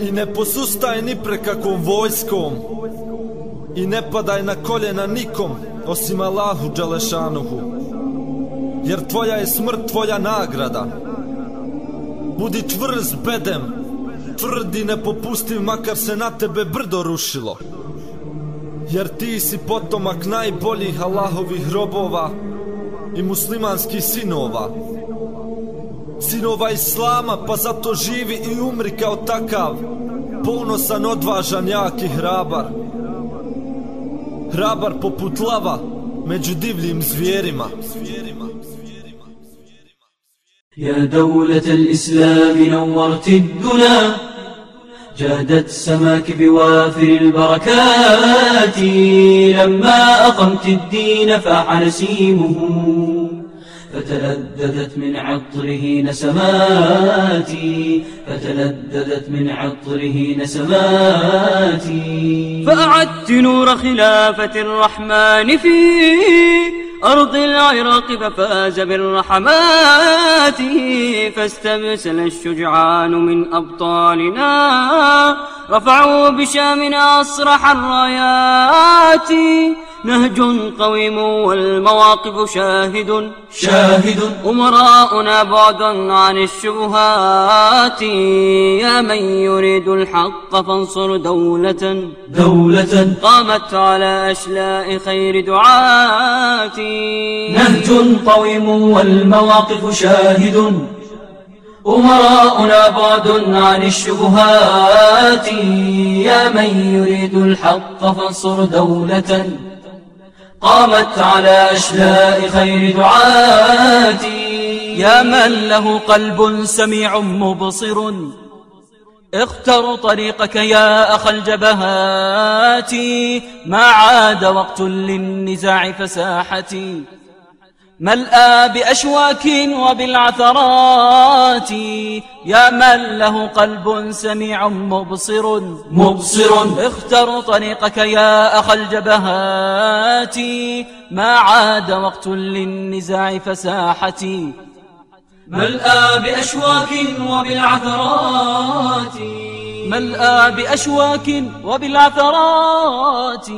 I ne posustaj ni prekakvom vojskom. I ne padaj na koljena nikom Osim Allahu Đalešanuhu Jer tvoja je smrt tvoja nagrada. Budi tvrz bedem. Tvrdi ne popusti makar se na tebe brdo rušilo. Jer ti si potomak najboljih Allahovih robova I muslimanskih sinova. Sinova Islama pa zato živi i umri kao takav Ponosan, odvažan, jak i hrabar Hrabar poput lava među divljim zvijerima يا دولة الإسلام نورت الدنا جادت سماك بوافر البركات لما أقمت الدين فاح نسيمه فتلذذت من عطره نسماتي فتلذذت من عطره نسماتي. فأعدت نور خلافة الرحمن في أرض العراق ففاز بالرحمات فاستبسل الشجعان من أبطالنا. رفعوا بشامنا أصرح الرايات نهج قويم والمواقف شاهد. شاهد. أمراؤنا بعد عن الشبهات يا من يريد الحق فانصر دولة. دولة. قامت على أشلاء خير دعاتي نهج قويم والمواقف شاهد. أمراؤنا بعد عن الشبهات. يا من يريد الحق فانصر دولة. قامت على أشلاء خير دعاتي. يا من له قلب سميع مبصر. اختر طريقك يا أخ الجبهات. ما عاد وقت للنزاع فساحتي ملأى بأشواك وبالعثرات. يا من له قلب سميع مبصر. مبصر. اختر طريقك يا أخ الجبهات. ما عاد وقت للنزاع فساحتي ملأى بأشواك وبالعثرات. ملأى بأشواك وبالعثرات.